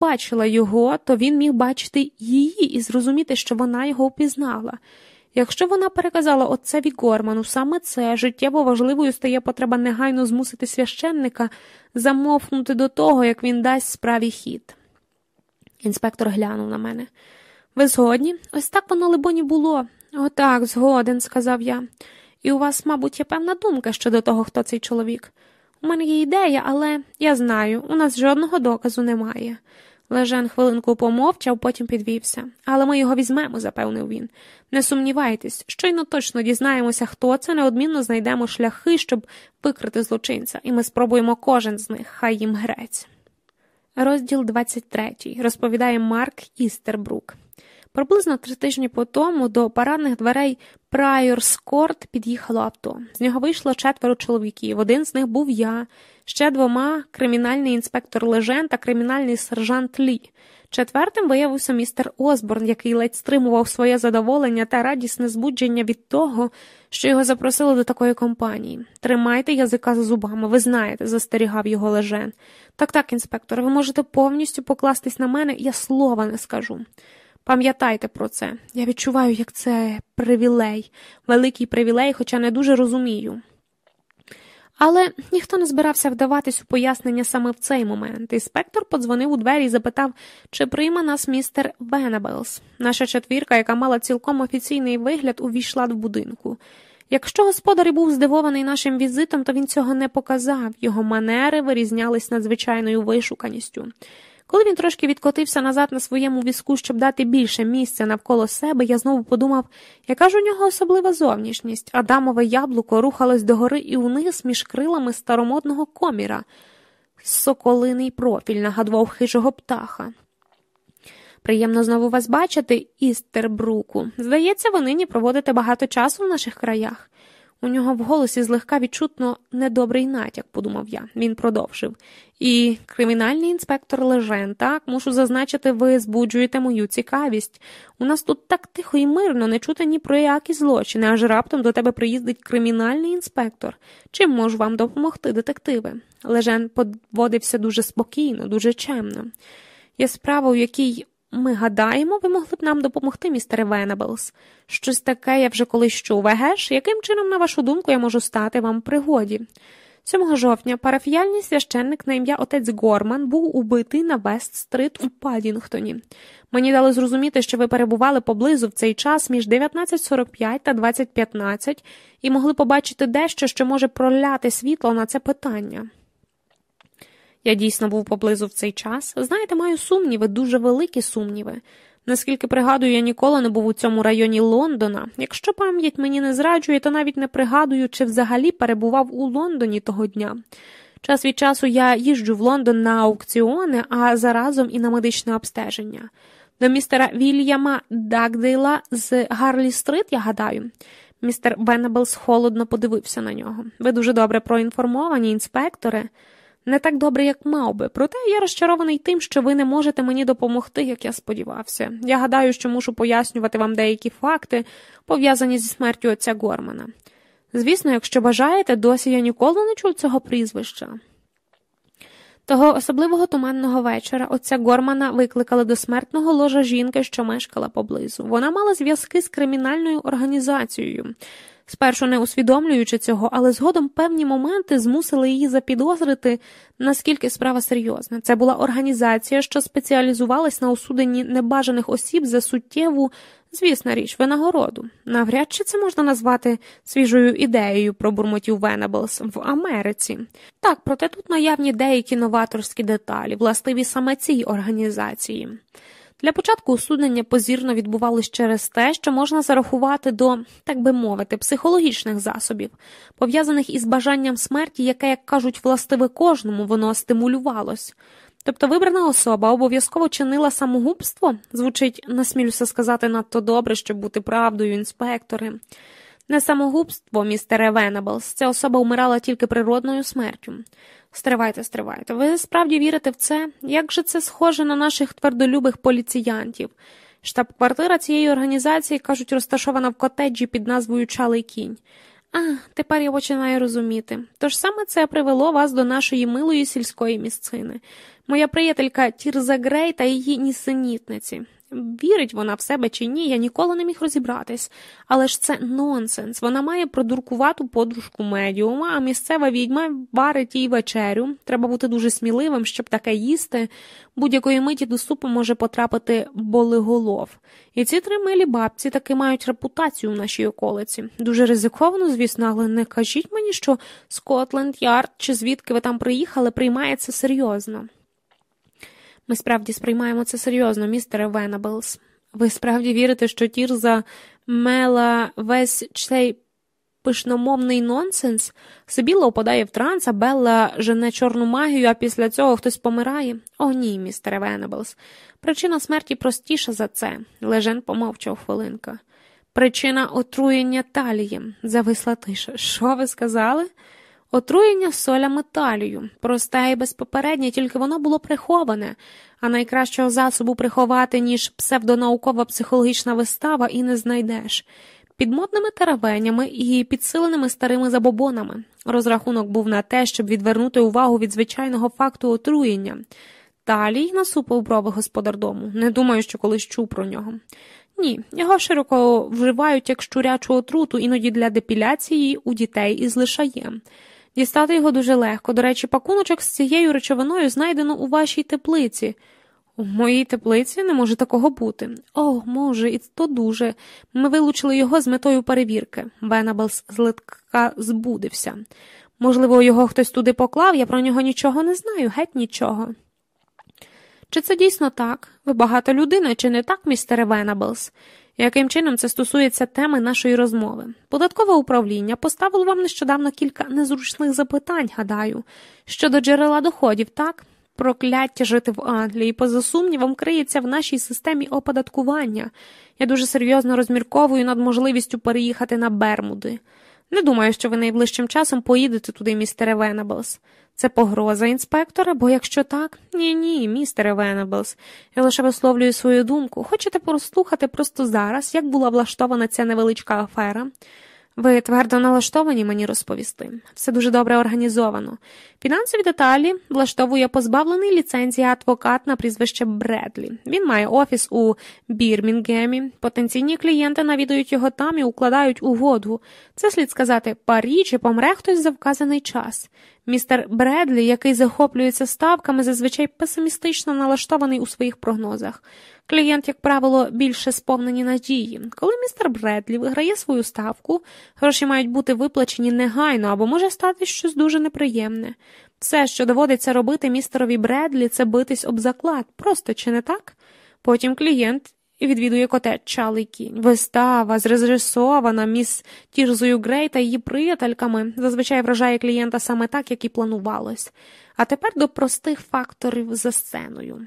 бачила його, то він міг бачити її і зрозуміти, що вона його впізнала. Якщо вона переказала отцеві Горману саме це життєво важливою стає потреба негайно змусити священника замовкнути до того, як він дасть справі хід. Інспектор глянув на мене. Ви згодні? Ось так воно, либоні, було. Отак, згоден, сказав я. І у вас, мабуть, є певна думка щодо того, хто цей чоловік. У мене є ідея, але я знаю, у нас жодного доказу немає. Лежен хвилинку помовчав, потім підвівся. Але ми його візьмемо, запевнив він. Не сумнівайтесь, щойно точно дізнаємося, хто це, неодмінно знайдемо шляхи, щоб викрити злочинця, і ми спробуємо кожен з них, хай їм грець. Розділ 23. розповідає Марк Істербрук. Приблизно три тижні по тому до парадних дверей Прайорс Корт під'їхало авто. З нього вийшло четверо чоловіків. Один з них був я, ще двома кримінальний інспектор Лежен та кримінальний сержант Лі. Четвертим виявився містер Осборн, який ледь стримував своє задоволення та радісне збудження від того, що його запросили до такої компанії. Тримайте язика за зубами, ви знаєте, застерігав його лежен. Так, так, інспектор, ви можете повністю покластись на мене, я слова не скажу. Пам'ятайте про це. Я відчуваю, як це привілей, великий привілей, хоча не дуже розумію. Але ніхто не збирався вдаватись у пояснення саме в цей момент. Інспектор подзвонив у двері і запитав, чи прийме нас містер Венебелс. Наша четвірка, яка мала цілком офіційний вигляд, увійшла до будинку. Якщо господар був здивований нашим візитом, то він цього не показав, його манери вирізнялись надзвичайною вишуканістю. Коли він трошки відкотився назад на своєму візку, щоб дати більше місця навколо себе, я знову подумав, яка ж у нього особлива зовнішність. Адамове яблуко рухалось догори і вниз між крилами старомодного коміра. Соколиний профіль нагадував хижого птаха. Приємно знову вас бачити, Істербруку. Здається, ви нині проводите багато часу в наших краях. У нього в голосі злегка відчутно недобрий натяк, подумав я. Він продовжив. І кримінальний інспектор Лежен, так, мушу зазначити, ви збуджуєте мою цікавість. У нас тут так тихо і мирно, не чути ні про які злочини, аж раптом до тебе приїздить кримінальний інспектор. Чим можу вам допомогти, детективи? Лежен поводився дуже спокійно, дуже чемно. Є справа, у якій ми гадаємо, ви могли б нам допомогти, містере Венеблс. Щось таке я вже колись чув, егеш, яким чином, на вашу думку, я можу стати вам пригоді? 7 жовтня парафіяльний священник на ім'я отець Горман був убитий на Вест-стрит у Падінгтоні. Мені дали зрозуміти, що ви перебували поблизу в цей час між 19.45 та 20.15 і могли побачити дещо, що може проляти світло на це питання. Я дійсно був поблизу в цей час. Знаєте, маю сумніви, дуже великі сумніви. Наскільки пригадую, я ніколи не був у цьому районі Лондона. Якщо пам'ять мені не зраджує, то навіть не пригадую, чи взагалі перебував у Лондоні того дня. Час від часу я їжджу в Лондон на аукціони, а заразом і на медичне обстеження. До містера Вільяма Дагдейла з Гарлі Стрит, я гадаю. Містер Венеблс холодно подивився на нього. Ви дуже добре проінформовані, інспектори. Не так добре, як мав би, проте я розчарований тим, що ви не можете мені допомогти, як я сподівався. Я гадаю, що мушу пояснювати вам деякі факти, пов'язані зі смертю отця Гормана. Звісно, якщо бажаєте, досі я ніколи не чув цього прізвища. Того особливого туманного вечора отця Гормана викликали до смертного ложа жінки, що мешкала поблизу. Вона мала зв'язки з кримінальною організацією, спершу не усвідомлюючи цього, але згодом певні моменти змусили її запідозрити, наскільки справа серйозна. Це була організація, що спеціалізувалась на осуденні небажаних осіб за суттєву, звісна річ, винагороду. Навряд чи це можна назвати свіжою ідеєю про бурмотів Венеблс в Америці. Так, проте тут наявні деякі новаторські деталі, властиві саме цій організації. Для початку усунення позірно відбувалось через те, що можна зарахувати до, так би мовити, психологічних засобів, пов'язаних із бажанням смерті, яке, як кажуть, властиве кожному, воно стимулювалось. Тобто вибрана особа обов'язково чинила самогубство, звучить, насмілюся сказати, надто добре, щоб бути правдою, інспектори. Не самогубство, містере Венеблс, ця особа вмирала тільки природною смертю. Стривайте, стривайте. Ви справді вірите в це? Як же це схоже на наших твердолюбих поліціянтів? Штаб-квартира цієї організації, кажуть, розташована в котеджі під назвою Чалий кінь. А, тепер я починаю розуміти. Тож саме це привело вас до нашої милої сільської місцини. Моя приятелька Тірза Грей та її нісенітниці. Вірить вона в себе чи ні, я ніколи не міг розібратись. Але ж це нонсенс. Вона має продуркувату подружку медіума, а місцева відьма варить їй вечерю. Треба бути дуже сміливим, щоб таке їсти. Будь-якої миті до супу може потрапити болиголов. І ці три милі бабці таки мають репутацію в нашій околиці. Дуже ризиковано, звісно, але не кажіть мені, що Скотленд Ярд чи звідки ви там приїхали, приймає це серйозно. Ми справді сприймаємо це серйозно, містере Венаблс. Ви справді вірите, що Тірза мела весь цей пишномовний нонсенс? Сибіла опадає в транс, а Белла жене чорну магію, а після цього хтось помирає? О, ні, містере Венаблс. Причина смерті простіша за це. Лежен помовчав хвилинка. Причина отруєння талієм, зависла тиша. Що ви сказали? Отруєння солями талію, просте і безпопереднє, тільки воно було приховане, а найкращого засобу приховати, ніж псевдонаукова психологічна вистава, і не знайдеш. Під модними таравенями і підсиленими старими забобонами. Розрахунок був на те, щоб відвернути увагу від звичайного факту отруєння. Талій насупив брови господар дому. Не думаю, що колись чув про нього. Ні, його широко вживають як щурячу отруту, іноді для депіляції у дітей із лишаєм. Дістати його дуже легко. До речі, пакуночок з цією речовиною знайдено у вашій теплиці. У моїй теплиці не може такого бути. О, може, і то дуже. Ми вилучили його з метою перевірки. Венабелс злитка збудився. Можливо, його хтось туди поклав, я про нього нічого не знаю, геть нічого. Чи це дійсно так? Ви багата людина, чи не так, містере Венабелс? Яким чином це стосується теми нашої розмови? Податкове управління поставило вам нещодавно кілька незручних запитань, гадаю, щодо джерела доходів, так? Прокляття жити в Англії, поза сумнівом, криється в нашій системі оподаткування. Я дуже серйозно розмірковую над можливістю переїхати на Бермуди. Не думаю, що ви найближчим часом поїдете туди, містере Венеблс. Це погроза інспектора, бо якщо так, ні, ні, містере Венеблс. Я лише висловлюю свою думку. Хочете прослухати просто зараз, як була влаштована ця невеличка афера? Ви твердо налаштовані мені розповісти. Все дуже добре організовано. Фінансові деталі влаштовує позбавлений ліцензії адвокат на прізвище Бредлі. Він має офіс у Бірмінгемі. Потенційні клієнти навідують його там і укладають угоду. Це слід сказати, парі чи помре хтось за вказаний час. Містер Бредлі, який захоплюється ставками, зазвичай песимістично налаштований у своїх прогнозах. Клієнт, як правило, більше сповнені надії. Коли містер Бредлі виграє свою ставку, гроші мають бути виплачені негайно або може стати щось дуже неприємне. Все, що доводиться робити містерові Бредлі, це битись об заклад, просто чи не так? Потім клієнт відвідує котеч кінь. Вистава, зрежисована міс Тірзою Грей та її приятельками, зазвичай вражає клієнта саме так, як і планувалось. А тепер до простих факторів за сценою.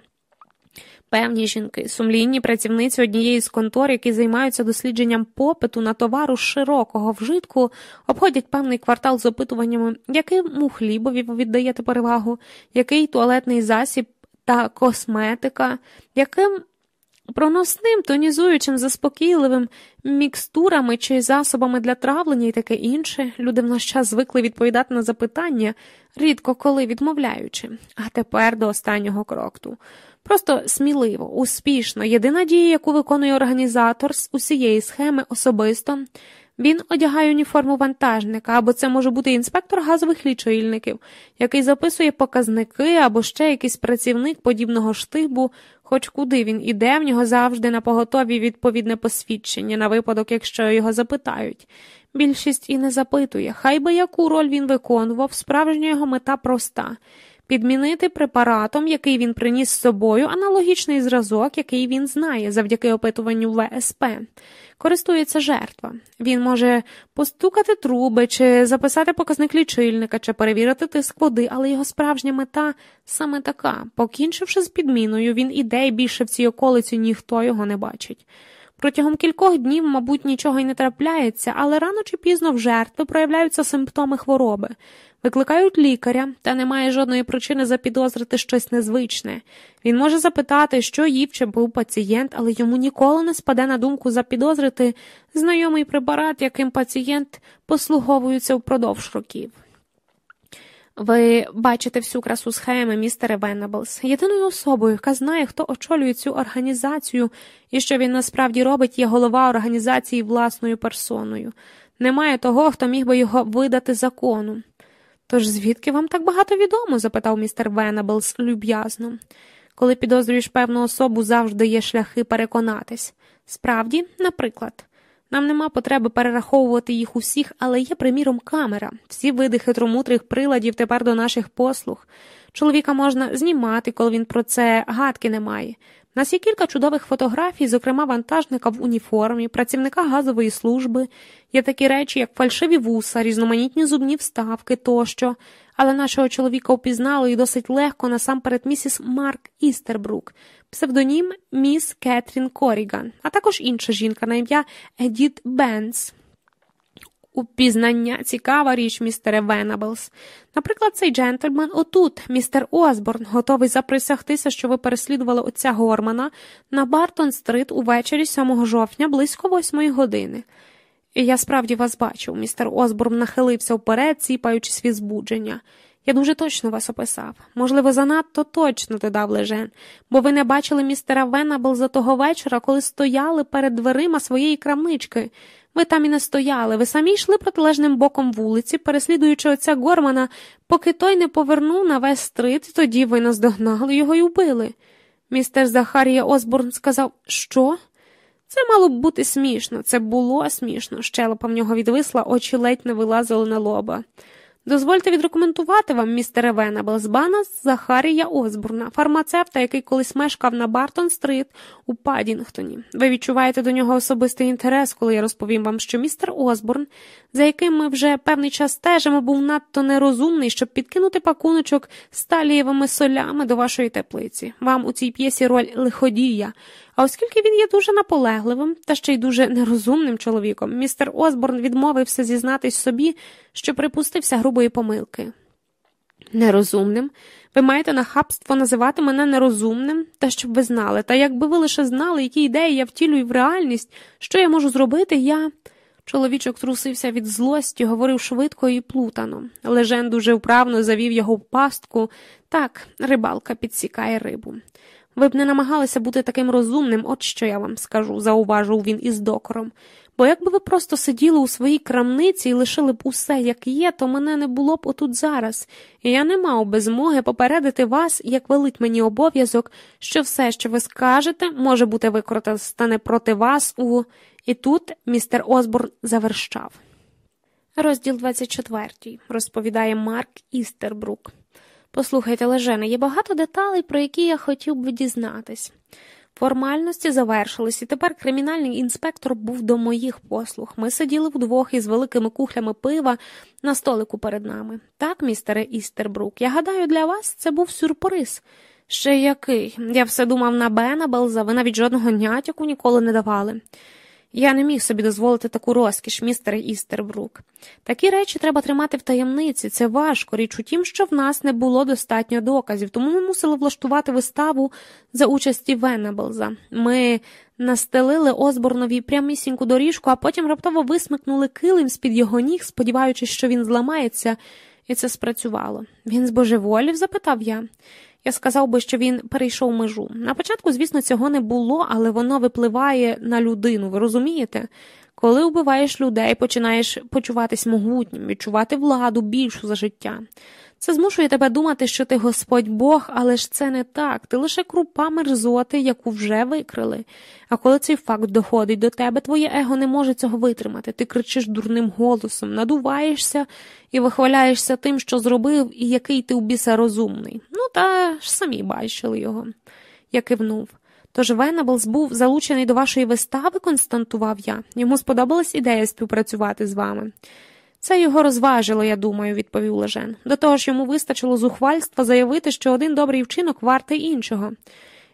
Певні жінки, сумлінні працівниці однієї з контор, які займаються дослідженням попиту на товару широкого вжитку, обходять певний квартал з опитуваннями, якому хлібові ви віддаєте перевагу, який туалетний засіб та косметика, яким проносним, тонізуючим, заспокійливим мікстурами чи засобами для травлення і таке інше, люди в наш час звикли відповідати на запитання, рідко коли відмовляючи, а тепер до останнього крокту. Просто сміливо, успішно, єдина дія, яку виконує організатор з усієї схеми особисто. Він одягає уніформу вантажника, або це може бути інспектор газових лічильників, який записує показники, або ще якийсь працівник подібного штибу, хоч куди він іде, в нього завжди на поготові відповідне посвідчення на випадок, якщо його запитають. Більшість і не запитує, хай би яку роль він виконував, справжня його мета проста підмінити препаратом, який він приніс з собою, аналогічний зразок, який він знає завдяки опитуванню ВСП. Користується жертва. Він може постукати труби, чи записати показник лічильника, чи перевірити тиск води, але його справжня мета саме така. Покінчивши з підміною, він іде і більше в цій околиці ніхто його не бачить. Протягом кількох днів, мабуть, нічого й не трапляється, але рано чи пізно в жертви проявляються симптоми хвороби, викликають лікаря, та немає жодної причини запідозрити щось незвичне. Він може запитати, що їв чи був пацієнт, але йому ніколи не спаде на думку запідозрити знайомий препарат, яким пацієнт послуговується впродовж років. Ви бачите всю красу схеми, містере Венеблс. Єдиною особою, яка знає, хто очолює цю організацію і що він насправді робить, є голова організації власною персоною. Немає того, хто міг би його видати закону. Тож звідки вам так багато відомо? запитав містер Венеблс люб'язно. Коли підозрюєш певну особу, завжди є шляхи переконатись. Справді, наприклад. Нам нема потреби перераховувати їх усіх, але є, приміром, камера. Всі види хитромутрих приладів тепер до наших послуг. Чоловіка можна знімати, коли він про це гадки не має. Нас є кілька чудових фотографій, зокрема вантажника в уніформі, працівника газової служби, є такі речі, як фальшиві вуса, різноманітні зубні вставки тощо, але нашого чоловіка впізнало і досить легко насамперед місіс Марк Істербрук, псевдонім міс Кетрін Коріган, а також інша жінка на ім'я Едіт Бінс. Упізнання цікава річ, містере Венаблс. Наприклад, цей джентльмен отут, містер Осборн, готовий заприсягтися, що ви переслідували отця Гормана на Бартон Стрит увечері 7 жовтня близько 8 години. І я справді вас бачив, містер Осборн нахилився вперед, ціпаючись від збудження. Я дуже точно вас описав. Можливо, занадто точно додав Лежен, бо ви не бачили містера Венабл того вечора, коли стояли перед дверима своєї крамнички. Ви там і не стояли, ви самі йшли протилежним боком вулиці, переслідуючи отця Гормана, поки той не повернув на весь стрит, тоді ви наздогнали його і вбили. Містер Захарія Осборн сказав, що? Це мало б бути смішно, це було смішно. Щелепа в нього відвисла, очі ледь не вилазили на лоба. Дозвольте відрекоментувати вам містера Венабл з Бана Захарія Осбурна, фармацевта, який колись мешкав на Бартон Стрит у Падінгтоні. Ви відчуваєте до нього особистий інтерес, коли я розповім вам, що містер Осборн, за яким ми вже певний час стежимо, був надто нерозумний, щоб підкинути пакуночок сталієвими солями до вашої теплиці. Вам у цій п'єсі роль лиходія. А оскільки він є дуже наполегливим та ще й дуже нерозумним чоловіком, містер Осборн відмовився зізнатись собі, що припустився грубої помилки. Нерозумним? Ви маєте нахабство називати мене нерозумним, та щоб ви знали, та якби ви лише знали, які ідеї я втілюю в реальність, що я можу зробити, я. Чоловічок трусився від злості, говорив швидко і плутано. Лежен дуже вправно завів його в пастку. Так, рибалка підсікає рибу. Ви б не намагалися бути таким розумним, от що я вам скажу, зауважив він із докором. Бо якби ви просто сиділи у своїй крамниці і лишили б усе, як є, то мене не було б отут зараз, і я не мав би змоги попередити вас, як велить мені обов'язок, що все, що ви скажете, може бути використане проти вас у. І тут містер Осборн заверщав. Розділ 24, розповідає Марк Істербрук. Послухайте, Лежене, є багато деталей, про які я хотів би дізнатись. Формальності завершились, і тепер кримінальний інспектор був до моїх послуг. Ми сиділи вдвох із великими кухлями пива на столику перед нами. Так, містере Істербрук, я гадаю, для вас це був сюрприз. Ще який? Я все думав на Бена Белза, ви навіть жодного нятяку ніколи не давали. Я не міг собі дозволити таку розкіш, містере Істербрук. Такі речі треба тримати в таємниці, це важко. Річ у тім, що в нас не було достатньо доказів, тому ми мусили влаштувати виставу за участі Венеблза. Ми настелили Озборнові прямісіньку доріжку, а потім раптово висмикнули килим з-під його ніг, сподіваючись, що він зламається, і це спрацювало. Він збожеволів? запитав я. Я сказав би, що він перейшов межу. На початку, звісно, цього не було, але воно випливає на людину, ви розумієте? Коли вбиваєш людей, починаєш почуватись могутнім, відчувати владу більшу за життя. Це змушує тебе думати, що ти Господь Бог, але ж це не так. Ти лише крупа мерзоти, яку вже викрили. А коли цей факт доходить до тебе, твоє его не може цього витримати. Ти кричиш дурним голосом, надуваєшся і вихваляєшся тим, що зробив, і який ти у біса розумний. Ну, та ж самі бачили його. Я кивнув. Тож Венаблс був залучений до вашої вистави, константував я. Йому сподобалась ідея співпрацювати з вами. Це його розважило, я думаю, відповів Лежен. До того ж йому вистачило зухвальства заявити, що один добрий вчинок вартий іншого.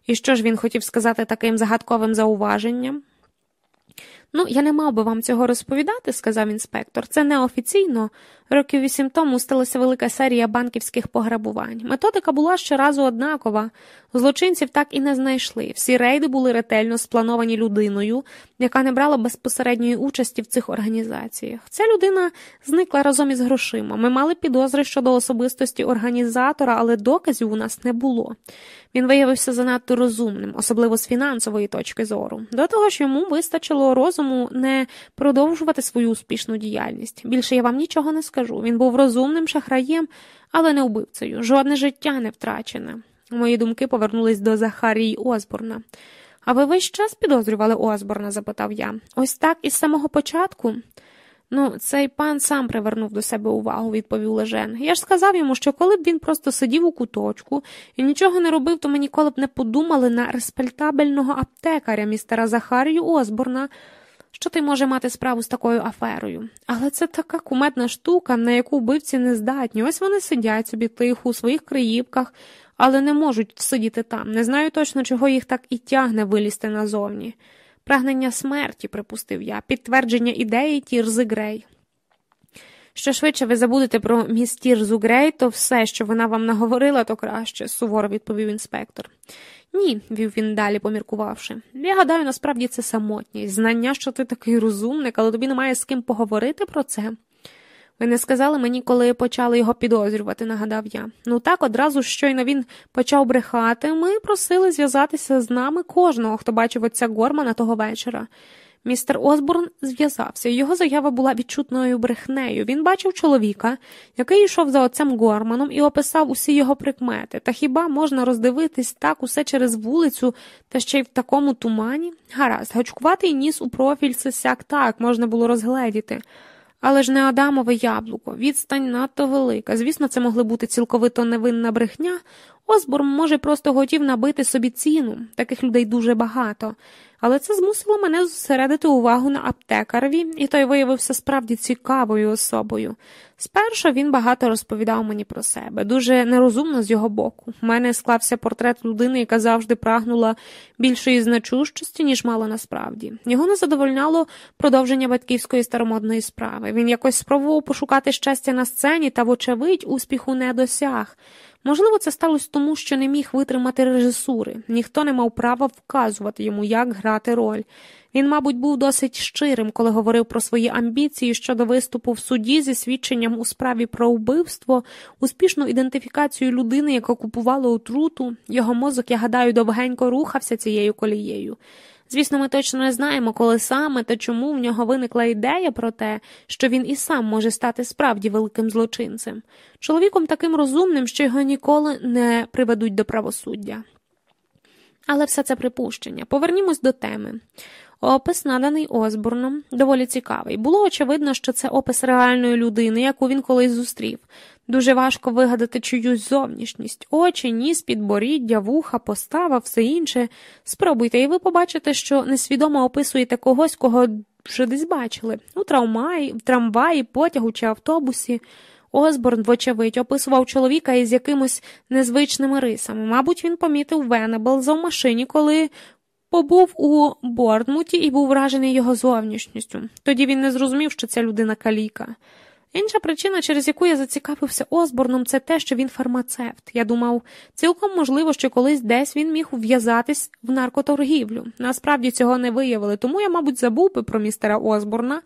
І що ж він хотів сказати таким загадковим зауваженням? Ну, я не мав би вам цього розповідати, сказав інспектор. Це неофіційно. Років вісім тому сталася велика серія банківських пограбувань. Методика була щоразу однакова. Злочинців так і не знайшли. Всі рейди були ретельно сплановані людиною, яка не брала безпосередньої участі в цих організаціях. Ця людина зникла разом із грошима. Ми мали підозри щодо особистості організатора, але доказів у нас не було. Він виявився занадто розумним, особливо з фінансової точки зору. До того ж, йому вистачило розуму не продовжувати свою успішну діяльність. Більше я вам нічого не скажу. Він був розумним шахраєм, але не вбивцею. Жодне життя не втрачене. Мої думки повернулись до Захарії Осборна. А ви весь час підозрювали Осборна? запитав я. Ось так із самого початку. Ну, цей пан сам привернув до себе увагу, відповів Лежен. Я ж сказав йому, що коли б він просто сидів у куточку і нічого не робив, то ми ніколи б не подумали на респектабельного аптекаря містера Захарію Осборна, що ти може мати справу з такою аферою. Але це така куметна штука, на яку вбивці не здатні. Ось вони сидять собі тихо у своїх криївках, але не можуть сидіти там. Не знаю точно, чого їх так і тягне вилізти назовні. Прагнення смерті, припустив я, підтвердження ідеї Тірзи Грей. Що швидше ви забудете про міс Тірзу Грей, то все, що вона вам наговорила, то краще, суворо відповів інспектор. Ні, вів він далі, поміркувавши. Я гадаю, насправді це самотність, знання, що ти такий розумник, але тобі немає з ким поговорити про це. Ви не сказали мені, коли почали його підозрювати, нагадав я. Ну так, одразу щойно він почав брехати, ми просили зв'язатися з нами кожного, хто бачив отця Гормана того вечора. Містер Осборн зв'язався, його заява була відчутною брехнею. Він бачив чоловіка, який йшов за отцем Горманом і описав усі його прикмети. Та хіба можна роздивитись так усе через вулицю та ще й в такому тумані? Гаразд, гачкуватий ніс у профіль це сяк так можна було розгледіти. Але ж не Адамове яблуко, відстань надто велика. Звісно, це могли бути цілковито невинна брехня. Осборн, може, просто хотів набити собі ціну, таких людей дуже багато але це змусило мене зосередити увагу на аптекарові, і той виявився справді цікавою особою. Спершу він багато розповідав мені про себе, дуже нерозумно з його боку. У мене склався портрет людини, яка завжди прагнула більшої значущості, ніж мала насправді. Його не задовольняло продовження батьківської старомодної справи. Він якось спробував пошукати щастя на сцені та, вочевидь, успіху не досяг. Можливо, це сталося тому, що не міг витримати режисури, ніхто не мав права вказувати йому, як грати роль. Він, мабуть, був досить щирим, коли говорив про свої амбіції щодо виступу в суді зі свідченням у справі про вбивство, успішну ідентифікацію людини, яка купувала отруту. Його мозок, я гадаю, довгенько рухався цією колією. Звісно, ми точно не знаємо, коли саме та чому в нього виникла ідея про те, що він і сам може стати справді великим злочинцем, чоловіком таким розумним, що його ніколи не приведуть до правосуддя. Але все це припущення. Повернімось до теми. Опис, наданий Осборном, доволі цікавий. Було очевидно, що це опис реальної людини, яку він колись зустрів. Дуже важко вигадати чиюсь зовнішність, очі, ніс, підборіддя, вуха, постава, все інше. Спробуйте, і ви побачите, що несвідомо описуєте когось, кого вже десь бачили у трамваї, в трамваї, потягу чи автобусі. Осборн, вочевидь, описував чоловіка із якимось незвичними рисами. Мабуть, він помітив Венебелза в машині, коли побув у Бордмуті і був вражений його зовнішністю. Тоді він не зрозумів, що ця людина каліка. Інша причина, через яку я зацікавився Осборном, це те, що він фармацевт. Я думав, цілком можливо, що колись десь він міг ув'язатись в наркоторгівлю. Насправді цього не виявили, тому я, мабуть, забув би про містера Осборна,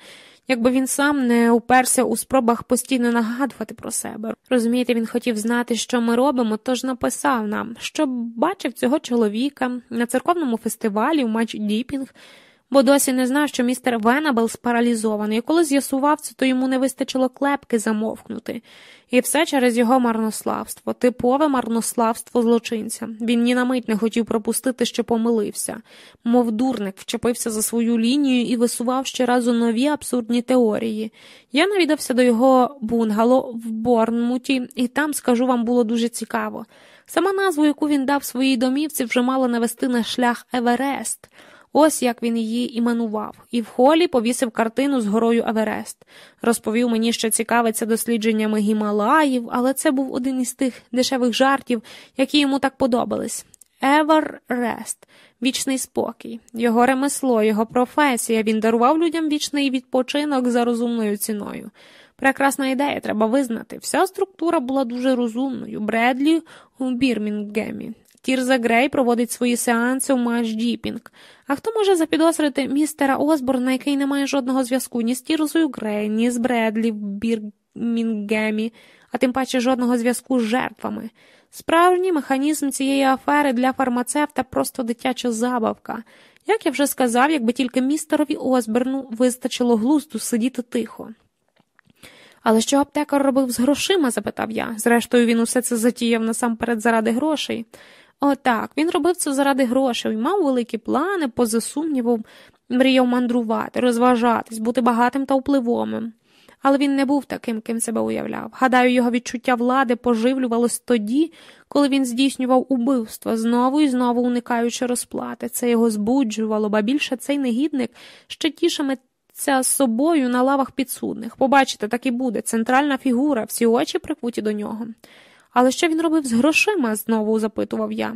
якби він сам не уперся у спробах постійно нагадувати про себе. Розумієте, він хотів знати, що ми робимо, тож написав нам, що бачив цього чоловіка на церковному фестивалі в матч Діпінг бо досі не знав, що містер Венабел спаралізований, і коли з'ясував це, то йому не вистачило клепки замовкнути. І все через його марнославство, типове марнославство злочинця. Він ні на мить не хотів пропустити, що помилився, мов дурник вчепився за свою лінію і висував ще разу нові абсурдні теорії. Я навідався до його бунгало в Борнмуті, і там, скажу вам, було дуже цікаво. Сама назва, яку він дав своїй домівці, вже мала навести на шлях Еверест. Ось як він її іменував, і в холі повісив картину з горою Еверест. Розповів мені, що цікавиться дослідженнями Гімалаїв, але це був один із тих дешевих жартів, які йому так подобались. Еверрест, вічний спокій, його ремесло, його професія. Він дарував людям вічний відпочинок за розумною ціною. Прекрасна ідея, треба визнати. Вся структура була дуже розумною. Бредлі у Бірмінгемі. Тірза Грей проводить свої сеанси у Мач Діпінг. А хто може запідозрити містера Осборна, який не має жодного зв'язку ні з Тірзою Грей, ні з Бредлі в Бірмінгемі, а тим паче жодного зв'язку з жертвами? Справжній механізм цієї афери для фармацевта просто дитяча забавка. Як я вже сказав, якби тільки містерові Осберну вистачило глузду сидіти тихо. Але що аптекар робив з грошима? запитав я. Зрештою, він усе це затіяв насамперед заради грошей. О, так, він робив це заради грошей, мав великі плани, поза сумнівом, мріяв мандрувати, розважатись, бути багатим та впливовим. Але він не був таким, ким себе уявляв. Гадаю, його відчуття влади поживлювалось тоді, коли він здійснював убивство, знову і знову уникаючи розплати. Це його збуджувало, ба більше цей негідник ще тішиметься собою на лавах підсудних. Побачите, так і буде центральна фігура, всі очі прикуті до нього. Але що він робив з грошима? знову запитував я.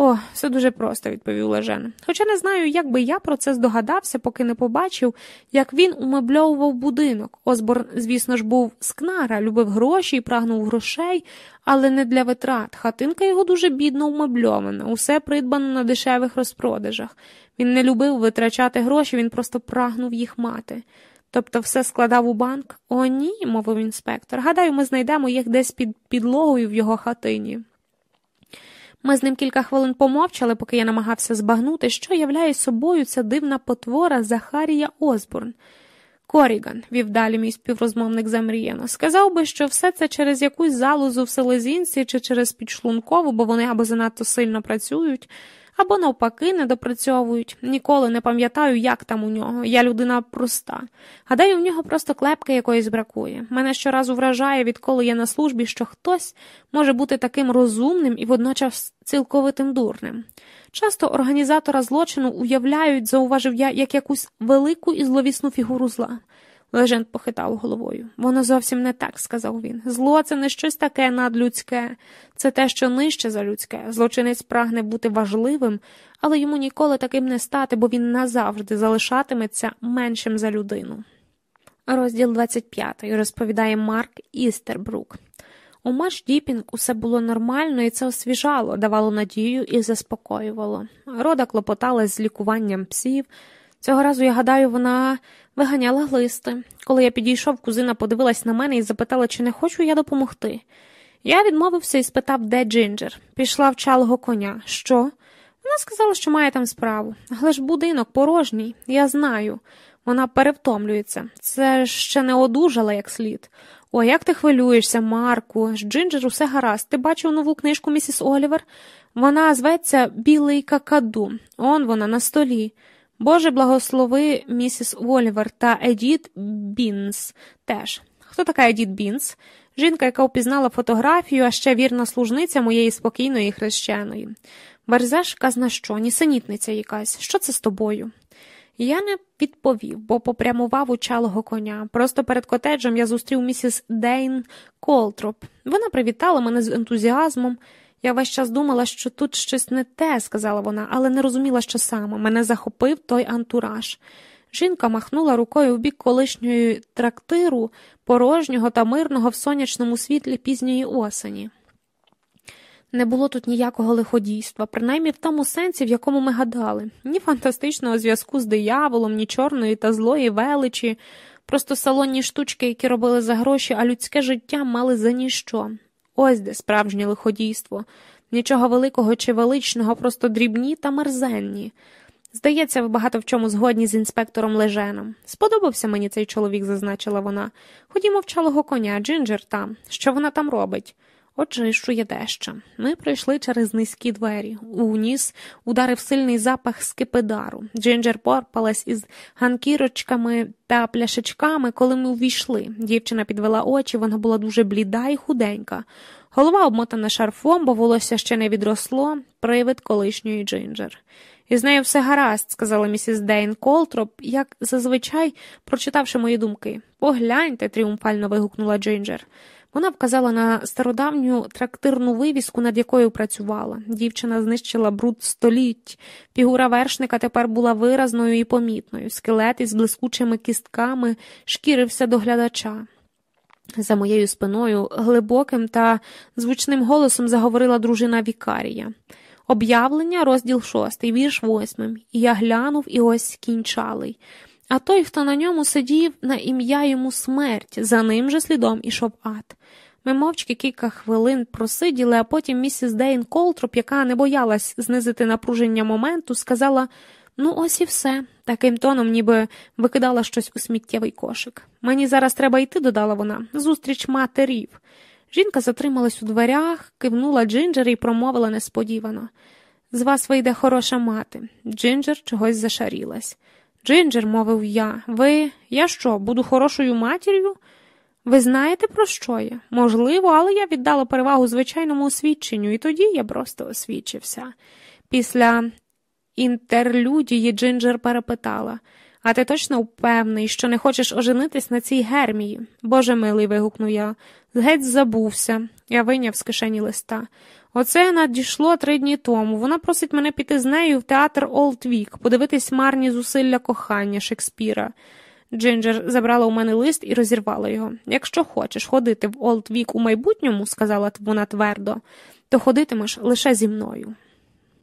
О, все дуже просто, відповів Лежен. Хоча не знаю, як би я про це здогадався, поки не побачив, як він умебльовував будинок. Озборн, звісно ж, був скнара, любив гроші і прагнув грошей, але не для витрат. Хатинка його дуже бідно умебльована, усе придбано на дешевих розпродажах. Він не любив витрачати гроші, він просто прагнув їх мати. Тобто все складав у банк? О, ні, мовив інспектор. Гадаю, ми знайдемо їх десь під підлогою в його хатині. Ми з ним кілька хвилин помовчали, поки я намагався збагнути, що являє собою ця дивна потвора Захарія Осборн. Коріган, вів далі мій співрозмовник замріяно, сказав би, що все це через якусь залозу в селезінці чи через підшлункову, бо вони або занадто сильно працюють, або навпаки не допрацьовують. Ніколи не пам'ятаю, як там у нього. Я людина проста. Гадаю, в нього просто клепки якоїсь бракує. Мене щоразу вражає, відколи я на службі, що хтось може бути таким розумним і водночас цілковитим дурним. Часто організатора злочину уявляють, зауважив я, як якусь велику і зловісну фігуру зла. Лежент похитав головою. Воно зовсім не так, сказав він. Зло це не щось таке надлюдське, це те, що нижче за людське. Злочинець прагне бути важливим, але йому ніколи таким не стати, бо він назавжди залишатиметься меншим за людину. Розділ 25 розповідає Марк Істербрук. У Маш Діпінг усе було нормально, і це освіжало, давало надію і заспокоювало. Рода клопоталась з лікуванням псів. Цього разу, я гадаю, вона виганяла глисти. Коли я підійшов, кузина подивилась на мене і запитала, чи не хочу я допомогти. Я відмовився і спитав, де Джинджер. Пішла в чалого коня. Що? Вона сказала, що має там справу. Але ж будинок порожній, я знаю. Вона перевтомлюється. Це ще не одужала як слід. О, як ти хвилюєшся, Марку. З Джинджер усе гаразд. Ти бачив нову книжку місіс Олівер? Вона зветься Білий какаду. Он вона на столі. Боже благослови місіс Олівер та Едіт Бінс теж. Хто така Едіт Бінс? Жінка, яка впізнала фотографію, а ще вірна служниця моєї спокійної хрещеної. Верзеш казна що, нісенітниця якась. Що це з тобою? Я не відповів, бо попрямував у чалого коня. Просто перед котеджем я зустрів місіс Дейн Колтроп. Вона привітала мене з ентузіазмом. Я весь час думала, що тут щось не те, сказала вона, але не розуміла, що саме. Мене захопив той антураж. Жінка махнула рукою в бік колишнього трактиру, порожнього та мирного в сонячному світлі пізньої осені. Не було тут ніякого лиходійства, принаймні в тому сенсі, в якому ми гадали, ні фантастичного зв'язку з дияволом, ні чорної та злої величі, просто салонні штучки, які робили за гроші, а людське життя мали за ніщо. Ось де справжнє лиходійство, нічого великого чи величного, просто дрібні та мерзенні. Здається, ви багато в чому згодні з інспектором Леженом. Сподобався мені цей чоловік, зазначила вона. Ходімо вчалого коня, Джинджер там. Що вона там робить? Очищує дещо. Ми пройшли через низькі двері. У ніс ударив сильний запах скипидару. Джинджер порпалась із ганкірочками та пляшечками, коли ми увійшли. Дівчина підвела очі, вона була дуже бліда і худенька. Голова обмотана шарфом, бо волосся ще не відросло, привид колишньої Джинджер. Із нею все гаразд, сказала місіс Дейн Колтроп, як зазвичай, прочитавши мої думки. Погляньте, тріумфально вигукнула Джинджер. Вона вказала на стародавню трактирну вивіску, над якою працювала. Дівчина знищила бруд століть. Фігура вершника тепер була виразною і помітною. Скелет із блискучими кістками шкірився до глядача. За моєю спиною глибоким та звучним голосом заговорила дружина Вікарія. Об'явлення, розділ шостий, вірш восьмим, і я глянув і ось кінчалий. А той, хто на ньому сидів, на ім'я йому смерть, за ним же слідом ішов ад. Ми мовчки кілька хвилин просиділи, а потім місіс Дейн Колтроп, яка не боялась знизити напруження моменту, сказала ну, ось і все, таким тоном, ніби викидала щось у сміттєвий кошик. Мені зараз треба йти, додала вона, зустріч матерів. Жінка затрималась у дверях, кивнула Джинджер і промовила несподівано. З вас вийде хороша мати. Джинджер чогось зашарілась. Джинджер, мовив я, ви, я що, буду хорошою матір'ю? Ви знаєте, про що я? Можливо, але я віддала перевагу звичайному освідченню, і тоді я просто освідчився. Після інтерлюдії Джинджер перепитала а ти точно впевнений, що не хочеш оженитись на цій гермії? Боже милий, вигукнув я. Геть забувся. Я вийняв з кишені листа. Оце надійшло три дні тому. Вона просить мене піти з нею в театр Олдвік, подивитись марні зусилля кохання Шекспіра. Джинджер забрала у мене лист і розірвала його. Якщо хочеш ходити в Олдвік у майбутньому, сказала вона твердо, то ходитимеш лише зі мною.